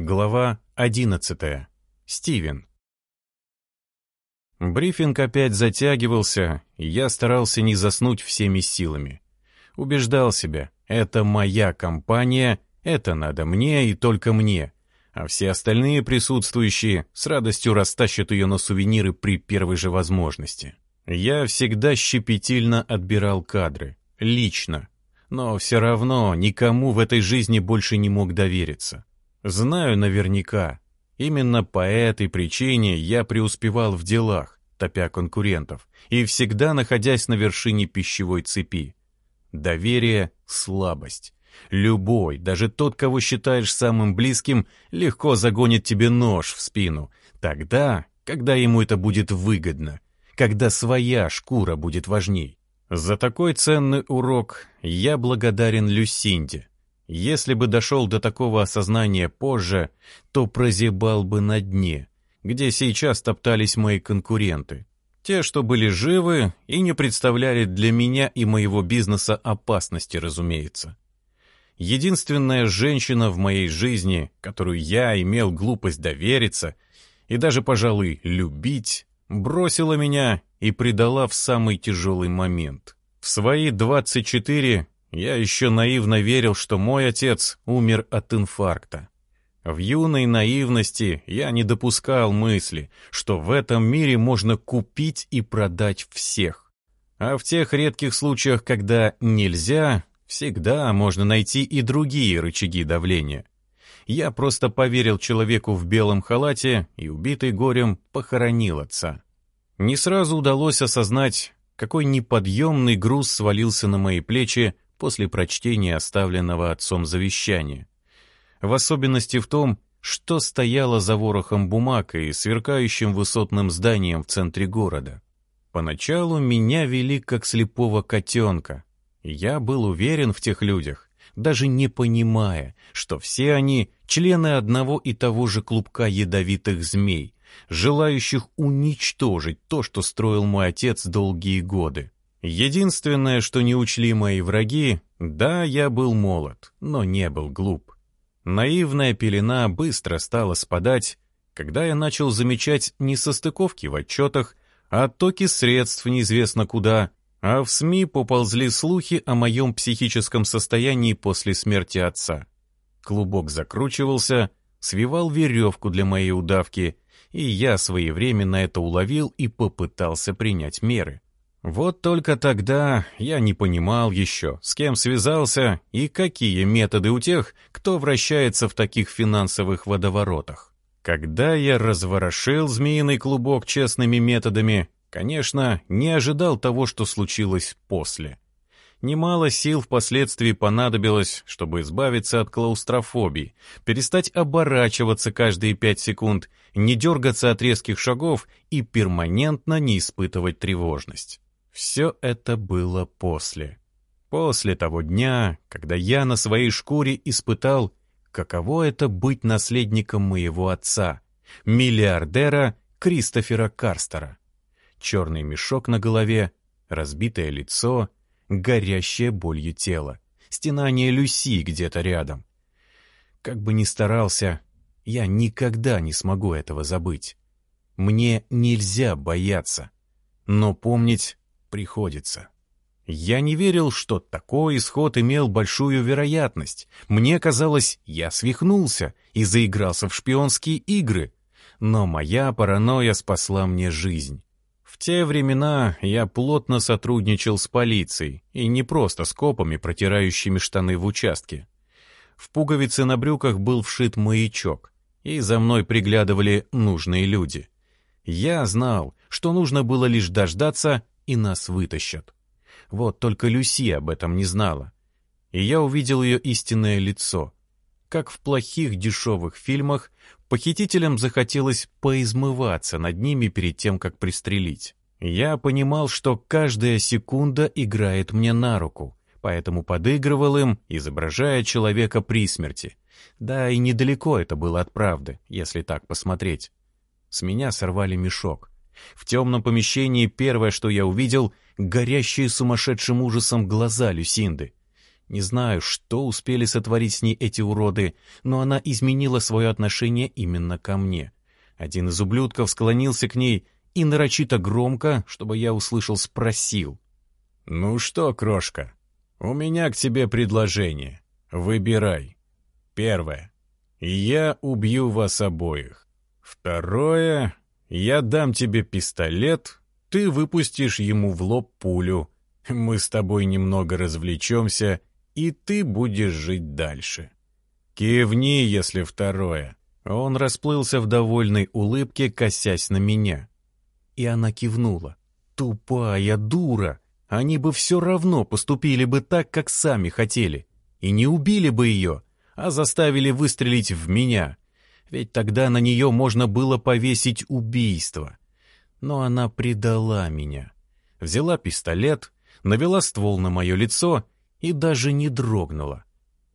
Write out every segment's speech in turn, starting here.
Глава 11. Стивен. Брифинг опять затягивался, и я старался не заснуть всеми силами. Убеждал себя, это моя компания, это надо мне и только мне, а все остальные присутствующие с радостью растащат ее на сувениры при первой же возможности. Я всегда щепетильно отбирал кадры, лично, но все равно никому в этой жизни больше не мог довериться. Знаю наверняка. Именно по этой причине я преуспевал в делах, топя конкурентов, и всегда находясь на вершине пищевой цепи. Доверие — слабость. Любой, даже тот, кого считаешь самым близким, легко загонит тебе нож в спину. Тогда, когда ему это будет выгодно, когда своя шкура будет важней. За такой ценный урок я благодарен Люсинде, если бы дошел до такого осознания позже, то прозябал бы на дне, где сейчас топтались мои конкуренты. Те, что были живы и не представляли для меня и моего бизнеса опасности, разумеется. Единственная женщина в моей жизни, которую я имел глупость довериться и даже, пожалуй, любить, бросила меня и предала в самый тяжелый момент. В свои 24 я еще наивно верил, что мой отец умер от инфаркта. В юной наивности я не допускал мысли, что в этом мире можно купить и продать всех. А в тех редких случаях, когда нельзя, всегда можно найти и другие рычаги давления. Я просто поверил человеку в белом халате и, убитый горем, похоронил отца. Не сразу удалось осознать, какой неподъемный груз свалился на мои плечи после прочтения оставленного отцом завещания. В особенности в том, что стояло за ворохом бумаг и сверкающим высотным зданием в центре города. Поначалу меня вели как слепого котенка. Я был уверен в тех людях, даже не понимая, что все они члены одного и того же клубка ядовитых змей, желающих уничтожить то, что строил мой отец долгие годы. Единственное, что не учли мои враги, да, я был молод, но не был глуп. Наивная пелена быстро стала спадать, когда я начал замечать не состыковки в отчетах, а оттоки средств неизвестно куда, а в СМИ поползли слухи о моем психическом состоянии после смерти отца. Клубок закручивался, свивал веревку для моей удавки, и я своевременно это уловил и попытался принять меры. Вот только тогда я не понимал еще, с кем связался и какие методы у тех, кто вращается в таких финансовых водоворотах. Когда я разворошил змеиный клубок честными методами, конечно, не ожидал того, что случилось после. Немало сил впоследствии понадобилось, чтобы избавиться от клаустрофобии, перестать оборачиваться каждые пять секунд, не дергаться от резких шагов и перманентно не испытывать тревожность. Все это было после. После того дня, когда я на своей шкуре испытал, каково это быть наследником моего отца, миллиардера Кристофера Карстера. Черный мешок на голове, разбитое лицо, горящее болью тело, стенание Люси где-то рядом. Как бы ни старался, я никогда не смогу этого забыть. Мне нельзя бояться, но помнить приходится. Я не верил, что такой исход имел большую вероятность. Мне казалось, я свихнулся и заигрался в шпионские игры. Но моя паранойя спасла мне жизнь. В те времена я плотно сотрудничал с полицией, и не просто с копами, протирающими штаны в участке. В пуговице на брюках был вшит маячок, и за мной приглядывали нужные люди. Я знал, что нужно было лишь дождаться, и нас вытащат. Вот только Люси об этом не знала. И я увидел ее истинное лицо. Как в плохих дешевых фильмах, похитителям захотелось поизмываться над ними перед тем, как пристрелить. Я понимал, что каждая секунда играет мне на руку, поэтому подыгрывал им, изображая человека при смерти. Да и недалеко это было от правды, если так посмотреть. С меня сорвали мешок. В темном помещении первое, что я увидел — горящие сумасшедшим ужасом глаза Люсинды. Не знаю, что успели сотворить с ней эти уроды, но она изменила свое отношение именно ко мне. Один из ублюдков склонился к ней и нарочито громко, чтобы я услышал, спросил. «Ну что, крошка, у меня к тебе предложение. Выбирай. Первое. Я убью вас обоих. Второе. Я дам тебе пистолет, ты выпустишь ему в лоб пулю. Мы с тобой немного развлечемся, и ты будешь жить дальше. Кивни, если второе. Он расплылся в довольной улыбке, косясь на меня. И она кивнула. Тупая дура! Они бы все равно поступили бы так, как сами хотели. И не убили бы ее, а заставили выстрелить в меня. Ведь тогда на нее можно было повесить убийство. Но она предала меня. Взяла пистолет, навела ствол на мое лицо и даже не дрогнула.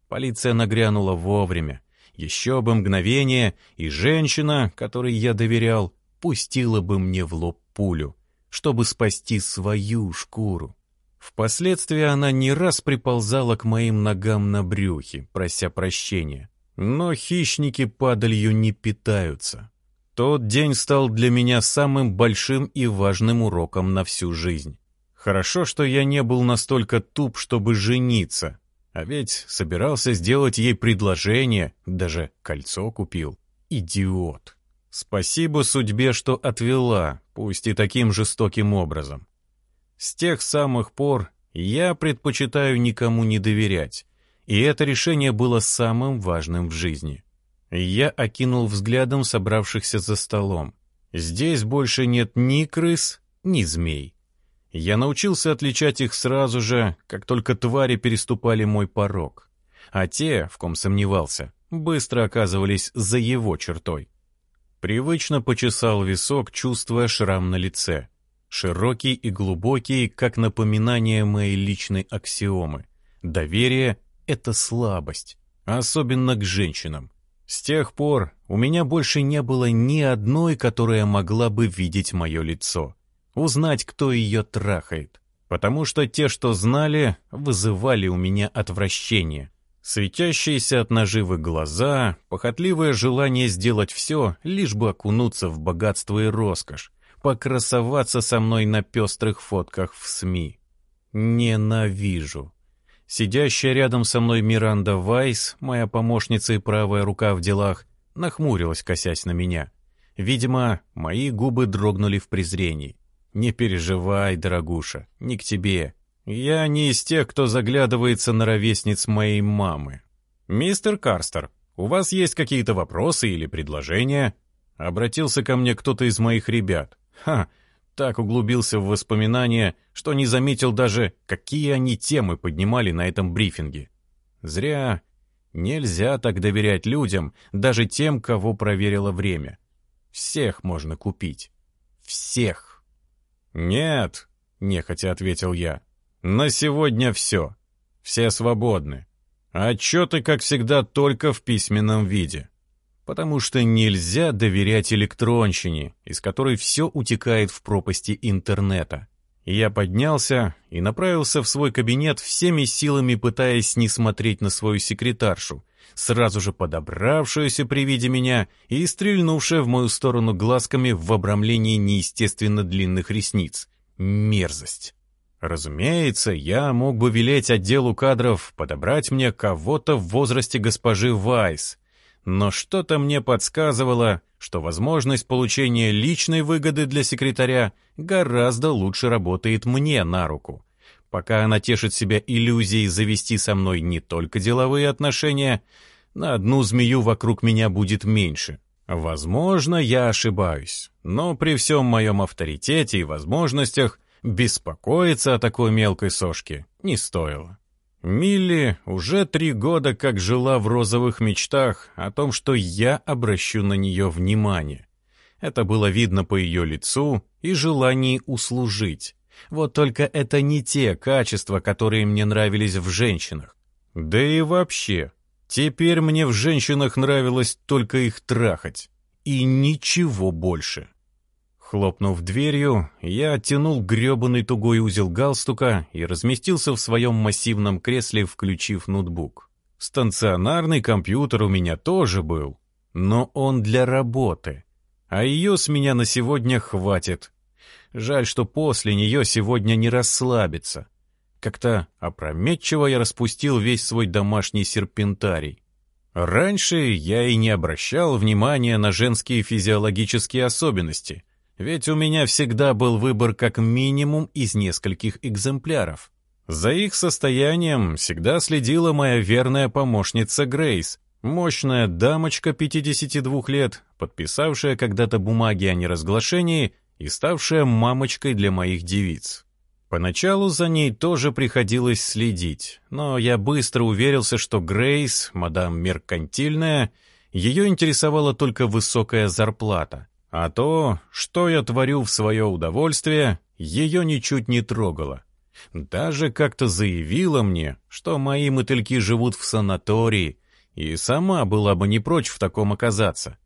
Полиция нагрянула вовремя. Еще бы мгновение, и женщина, которой я доверял, пустила бы мне в лоб пулю, чтобы спасти свою шкуру. Впоследствии она не раз приползала к моим ногам на брюхе, прося прощения. Но хищники падалью не питаются. Тот день стал для меня самым большим и важным уроком на всю жизнь. Хорошо, что я не был настолько туп, чтобы жениться, а ведь собирался сделать ей предложение, даже кольцо купил. Идиот. Спасибо судьбе, что отвела, пусть и таким жестоким образом. С тех самых пор я предпочитаю никому не доверять, и это решение было самым важным в жизни. Я окинул взглядом собравшихся за столом. Здесь больше нет ни крыс, ни змей. Я научился отличать их сразу же, как только твари переступали мой порог. А те, в ком сомневался, быстро оказывались за его чертой. Привычно почесал висок, чувствуя шрам на лице. Широкий и глубокий, как напоминание моей личной аксиомы. Доверие — это слабость, особенно к женщинам. С тех пор у меня больше не было ни одной, которая могла бы видеть мое лицо узнать, кто ее трахает, потому что те, что знали, вызывали у меня отвращение. Светящиеся от наживы глаза, похотливое желание сделать все, лишь бы окунуться в богатство и роскошь, покрасоваться со мной на пестрых фотках в СМИ. Ненавижу. Сидящая рядом со мной Миранда Вайс, моя помощница и правая рука в делах, нахмурилась, косясь на меня. Видимо, мои губы дрогнули в презрении. «Не переживай, дорогуша, не к тебе. Я не из тех, кто заглядывается на ровесниц моей мамы. Мистер Карстер, у вас есть какие-то вопросы или предложения?» Обратился ко мне кто-то из моих ребят. Ха, так углубился в воспоминания, что не заметил даже, какие они темы поднимали на этом брифинге. Зря. Нельзя так доверять людям, даже тем, кого проверило время. Всех можно купить. Всех. «Нет», — нехотя ответил я, — «на сегодня все. Все свободны. Отчеты, как всегда, только в письменном виде. Потому что нельзя доверять электронщине, из которой все утекает в пропасти интернета. Я поднялся и направился в свой кабинет всеми силами, пытаясь не смотреть на свою секретаршу, сразу же подобравшуюся при виде меня и стрельнувшая в мою сторону глазками в обрамлении неестественно длинных ресниц. Мерзость. Разумеется, я мог бы велеть отделу кадров подобрать мне кого-то в возрасте госпожи Вайс, но что-то мне подсказывало, что возможность получения личной выгоды для секретаря гораздо лучше работает мне на руку пока она тешит себя иллюзией завести со мной не только деловые отношения, на одну змею вокруг меня будет меньше. Возможно, я ошибаюсь, но при всем моем авторитете и возможностях беспокоиться о такой мелкой сошке не стоило. Милли уже три года как жила в розовых мечтах о том, что я обращу на нее внимание. Это было видно по ее лицу и желании услужить. Вот только это не те качества, которые мне нравились в женщинах. Да и вообще, теперь мне в женщинах нравилось только их трахать. И ничего больше. Хлопнув дверью, я оттянул гребаный тугой узел галстука и разместился в своем массивном кресле, включив ноутбук. Станционарный компьютер у меня тоже был, но он для работы. А ее с меня на сегодня хватит. Жаль, что после нее сегодня не расслабиться. Как-то опрометчиво я распустил весь свой домашний серпентарий. Раньше я и не обращал внимания на женские физиологические особенности — ведь у меня всегда был выбор как минимум из нескольких экземпляров. За их состоянием всегда следила моя верная помощница Грейс, мощная дамочка 52 лет, подписавшая когда-то бумаги о неразглашении и ставшая мамочкой для моих девиц. Поначалу за ней тоже приходилось следить, но я быстро уверился, что Грейс, мадам меркантильная, ее интересовала только высокая зарплата — а то, что я творю в свое удовольствие, ее ничуть не трогало. Даже как-то заявила мне, что мои мотыльки живут в санатории, и сама была бы не прочь в таком оказаться.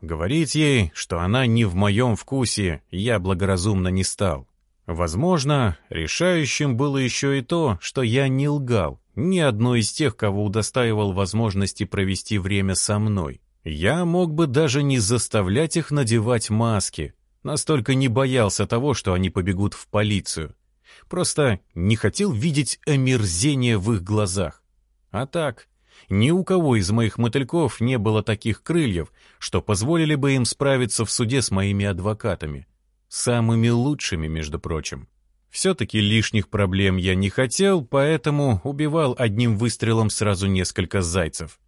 Говорить ей, что она не в моем вкусе, я благоразумно не стал. Возможно, решающим было еще и то, что я не лгал ни одной из тех, кого удостаивал возможности провести время со мной. Я мог бы даже не заставлять их надевать маски, настолько не боялся того, что они побегут в полицию. Просто не хотел видеть омерзение в их глазах. А так, ни у кого из моих мотыльков не было таких крыльев, что позволили бы им справиться в суде с моими адвокатами. Самыми лучшими, между прочим. Все-таки лишних проблем я не хотел, поэтому убивал одним выстрелом сразу несколько зайцев.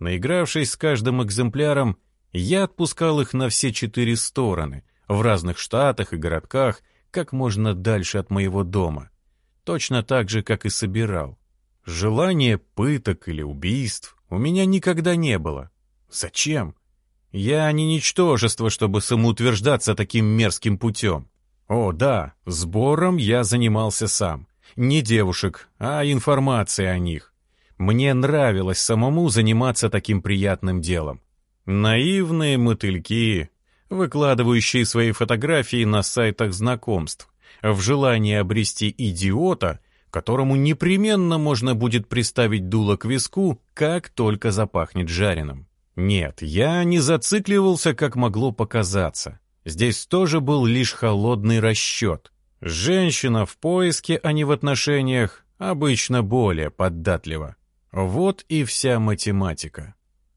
Наигравшись с каждым экземпляром, я отпускал их на все четыре стороны, в разных штатах и городках, как можно дальше от моего дома. Точно так же, как и собирал. Желания пыток или убийств у меня никогда не было. Зачем? Я не ничтожество, чтобы самоутверждаться таким мерзким путем. О, да, сбором я занимался сам. Не девушек, а информацией о них. Мне нравилось самому заниматься таким приятным делом. Наивные мотыльки, выкладывающие свои фотографии на сайтах знакомств, в желании обрести идиота, которому непременно можно будет приставить дуло к виску, как только запахнет жареным. Нет, я не зацикливался, как могло показаться. Здесь тоже был лишь холодный расчет. Женщина в поиске, а не в отношениях, обычно более поддатлива. Вот и вся математика.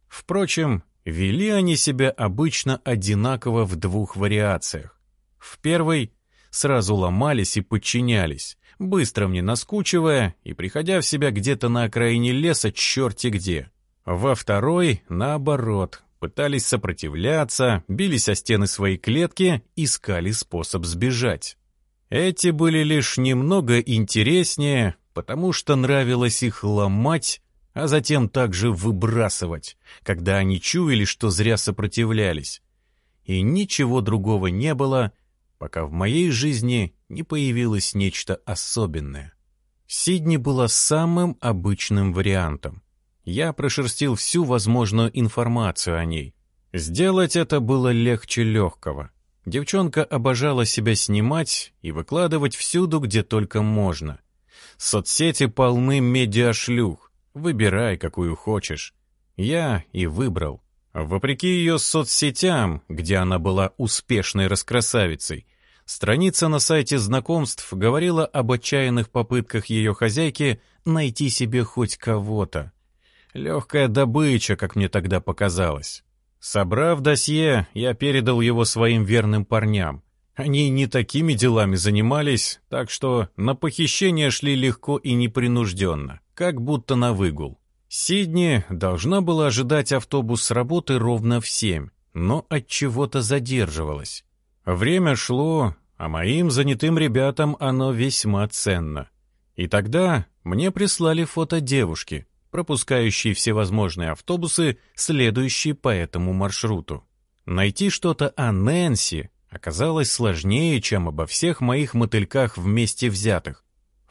Впрочем, вели они себя обычно одинаково в двух вариациях. В первой сразу ломались и подчинялись, быстро мне наскучивая и приходя в себя где-то на окраине леса черти где. Во второй, наоборот, пытались сопротивляться, бились о стены своей клетки, искали способ сбежать. Эти были лишь немного интереснее, потому что нравилось их ломать а затем также выбрасывать, когда они чуяли, что зря сопротивлялись. И ничего другого не было, пока в моей жизни не появилось нечто особенное. Сидни была самым обычным вариантом. Я прошерстил всю возможную информацию о ней. Сделать это было легче легкого. Девчонка обожала себя снимать и выкладывать всюду, где только можно. Соцсети полны медиашлюх, Выбирай, какую хочешь. Я и выбрал. Вопреки ее соцсетям, где она была успешной раскрасавицей, страница на сайте знакомств говорила об отчаянных попытках ее хозяйки найти себе хоть кого-то. Легкая добыча, как мне тогда показалось. Собрав досье, я передал его своим верным парням. Они не такими делами занимались, так что на похищение шли легко и непринужденно как будто на выгул. Сидни должна была ожидать автобус с работы ровно в семь, но от чего-то задерживалась. Время шло, а моим занятым ребятам оно весьма ценно. И тогда мне прислали фото девушки, пропускающей всевозможные автобусы, следующие по этому маршруту. Найти что-то о Нэнси оказалось сложнее, чем обо всех моих мотыльках вместе взятых.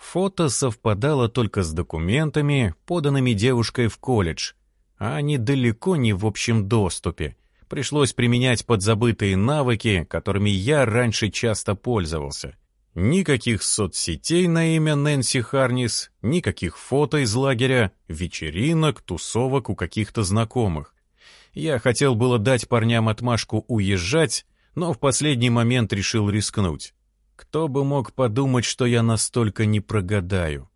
Фото совпадало только с документами, поданными девушкой в колледж, а они далеко не в общем доступе, Пришлось применять подзабытые навыки, которыми я раньше часто пользовался. Никаких соцсетей на имя Нэнси Харнис, никаких фото из лагеря, вечеринок, тусовок у каких-то знакомых. Я хотел было дать парням отмашку уезжать, но в последний момент решил рискнуть. Кто бы мог подумать, что я настолько не прогадаю.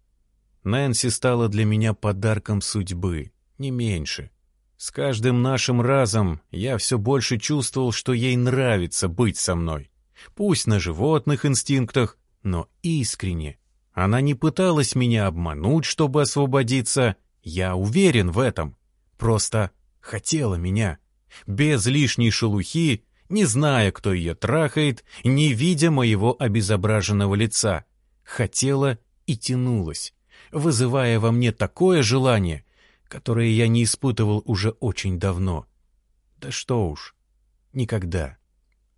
Нэнси стала для меня подарком судьбы, не меньше. С каждым нашим разом я все больше чувствовал, что ей нравится быть со мной. Пусть на животных инстинктах, но искренне. Она не пыталась меня обмануть, чтобы освободиться. Я уверен в этом. Просто хотела меня. Без лишней шелухи, не зная, кто ее трахает, не видя моего обезображенного лица. Хотела и тянулась, вызывая во мне такое желание, которое я не испытывал уже очень давно. Да что уж, никогда.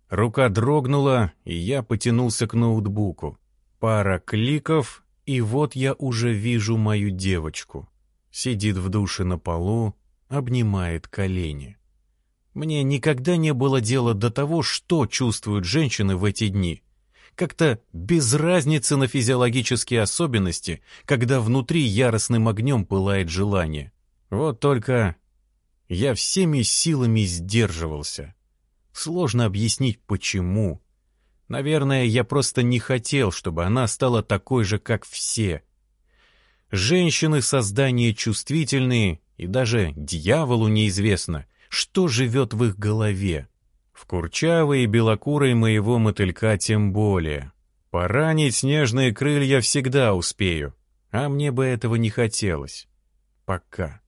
Рука дрогнула, и я потянулся к ноутбуку. Пара кликов, и вот я уже вижу мою девочку. Сидит в душе на полу, обнимает колени. Мне никогда не было дела до того, что чувствуют женщины в эти дни. Как-то без разницы на физиологические особенности, когда внутри яростным огнем пылает желание. Вот только я всеми силами сдерживался. Сложно объяснить, почему. Наверное, я просто не хотел, чтобы она стала такой же, как все. Женщины — создания чувствительные, и даже дьяволу неизвестно, что живет в их голове. В курчавой и белокурой моего мотылька тем более. Поранить снежные крылья всегда успею, а мне бы этого не хотелось. Пока.